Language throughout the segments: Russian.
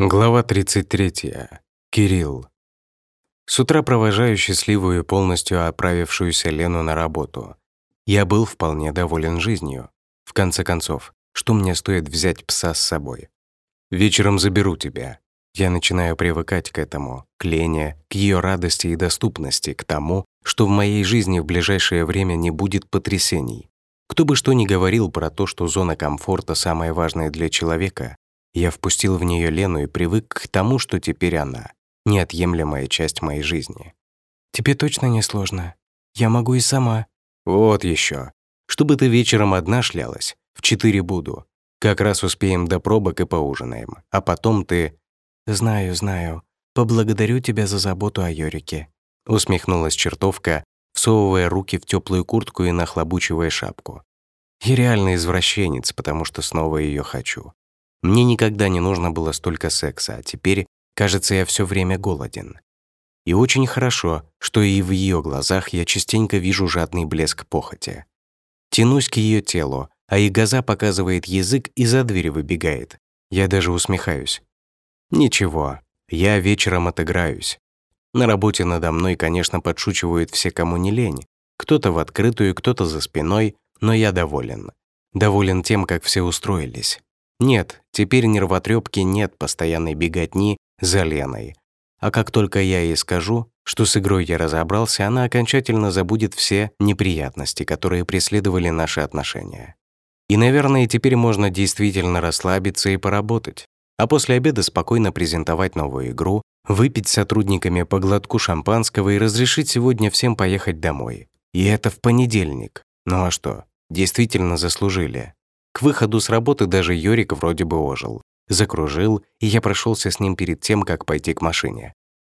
Глава 33. Кирилл. С утра провожаю счастливую и полностью оправившуюся Лену на работу. Я был вполне доволен жизнью. В конце концов, что мне стоит взять пса с собой? Вечером заберу тебя. Я начинаю привыкать к этому, к Лене, к ее радости и доступности, к тому, что в моей жизни в ближайшее время не будет потрясений. Кто бы что ни говорил про то, что зона комфорта самая важная для человека, я впустил в нее Лену и привык к тому, что теперь она — неотъемлемая часть моей жизни. «Тебе точно не сложно? Я могу и сама». «Вот еще. Чтобы ты вечером одна шлялась, в четыре буду. Как раз успеем до пробок и поужинаем. А потом ты...» «Знаю, знаю. Поблагодарю тебя за заботу о Йорике», — усмехнулась чертовка, всовывая руки в теплую куртку и нахлобучивая шапку. Я реально извращенец, потому что снова ее хочу. Мне никогда не нужно было столько секса, а теперь, кажется, я все время голоден. И очень хорошо, что и в ее глазах я частенько вижу жадный блеск похоти. Тянусь к ее телу, а Игаза показывает язык и за дверь выбегает. Я даже усмехаюсь. Ничего, я вечером отыграюсь. На работе надо мной, конечно, подшучивают все, кому не лень. Кто-то в открытую, кто-то за спиной, но я доволен. Доволен тем, как все устроились. Нет, теперь нервотрепки нет постоянной беготни за Леной. А как только я ей скажу, что с игрой я разобрался, она окончательно забудет все неприятности, которые преследовали наши отношения. И, наверное, теперь можно действительно расслабиться и поработать, а после обеда спокойно презентовать новую игру, выпить с сотрудниками по глотку шампанского и разрешить сегодня всем поехать домой. И это в понедельник. Ну а что, действительно заслужили. К выходу с работы даже Йорик вроде бы ожил. Закружил, и я прошелся с ним перед тем, как пойти к машине.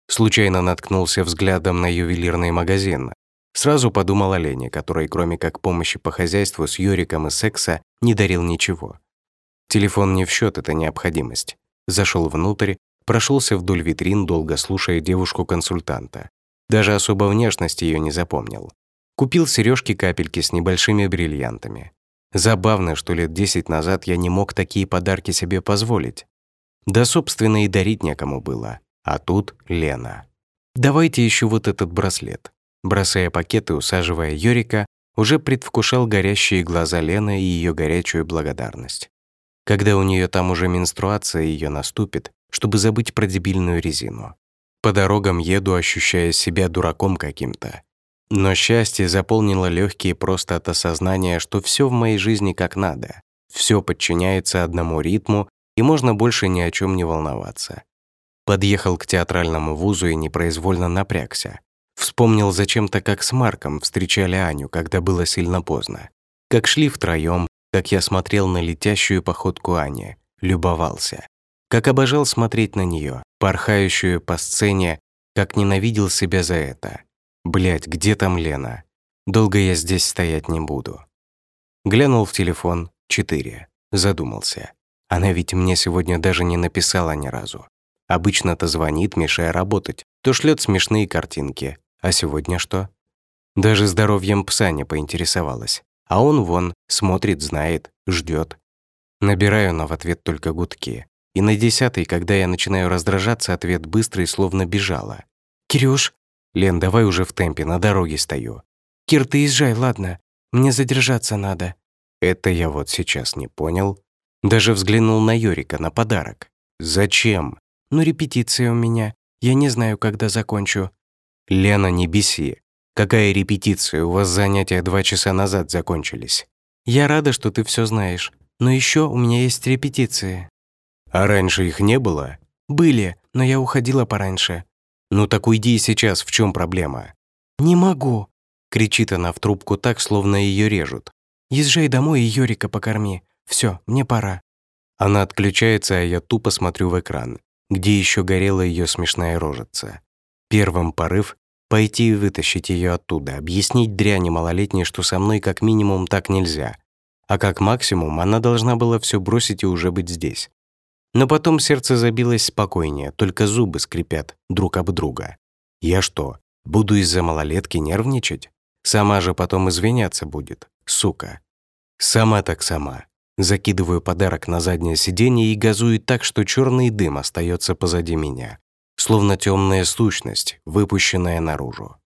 Случайно наткнулся взглядом на ювелирный магазин. Сразу подумал о Лене, который, кроме как помощи по хозяйству с Йориком и секса, не дарил ничего. Телефон не в счет, это необходимость. Зашел внутрь, прошелся вдоль витрин, долго слушая девушку-консультанта. Даже особо внешность ее не запомнил. Купил сережки капельки с небольшими бриллиантами. Забавно, что лет десять назад я не мог такие подарки себе позволить. Да, собственно, и дарить некому было. А тут Лена. «Давайте еще вот этот браслет». Бросая пакет и усаживая Йорика, уже предвкушал горящие глаза Лены и ее горячую благодарность. Когда у нее там уже менструация ее наступит, чтобы забыть про дебильную резину. По дорогам еду, ощущая себя дураком каким-то. Но счастье заполнило легкие просто от осознания, что все в моей жизни как надо. Все подчиняется одному ритму, и можно больше ни о чем не волноваться. Подъехал к театральному вузу и непроизвольно напрягся. Вспомнил зачем-то, как с Марком встречали Аню, когда было сильно поздно. Как шли втроем, как я смотрел на летящую походку Ани, любовался. Как обожал смотреть на нее, порхающую по сцене, как ненавидел себя за это. Блять, где там Лена? Долго я здесь стоять не буду. Глянул в телефон. Четыре. Задумался. Она ведь мне сегодня даже не написала ни разу. Обычно-то звонит, мешая работать, то шлет смешные картинки. А сегодня что? Даже здоровьем пса не поинтересовалась. А он вон, смотрит, знает, ждет. Набираю, но в ответ только гудки. И на десятый, когда я начинаю раздражаться, ответ быстрый, словно бежала. «Кирюш, «Лен, давай уже в темпе, на дороге стою». «Кир, ты езжай, ладно? Мне задержаться надо». Это я вот сейчас не понял. Даже взглянул на Йорика, на подарок. «Зачем?» «Ну, репетиция у меня. Я не знаю, когда закончу». «Лена, не беси. Какая репетиция? У вас занятия два часа назад закончились». «Я рада, что ты все знаешь. Но еще у меня есть репетиции». «А раньше их не было?» «Были, но я уходила пораньше. «Ну так уйди сейчас, в чем проблема?» «Не могу», — кричит она в трубку так, словно ее режут. «Езжай домой и Йорика покорми. Все, мне пора». Она отключается, а я тупо смотрю в экран, где еще горела ее смешная рожица. Первым порыв — пойти и вытащить ее оттуда, объяснить дряни малолетней, что со мной как минимум так нельзя, а как максимум она должна была все бросить и уже быть здесь. Но потом сердце забилось спокойнее, только зубы скрипят друг об друга. Я что, буду из-за малолетки нервничать? Сама же потом извиняться будет, сука. Сама так сама. Закидываю подарок на заднее сиденье и газую так, что черный дым остается позади меня, словно темная сущность, выпущенная наружу.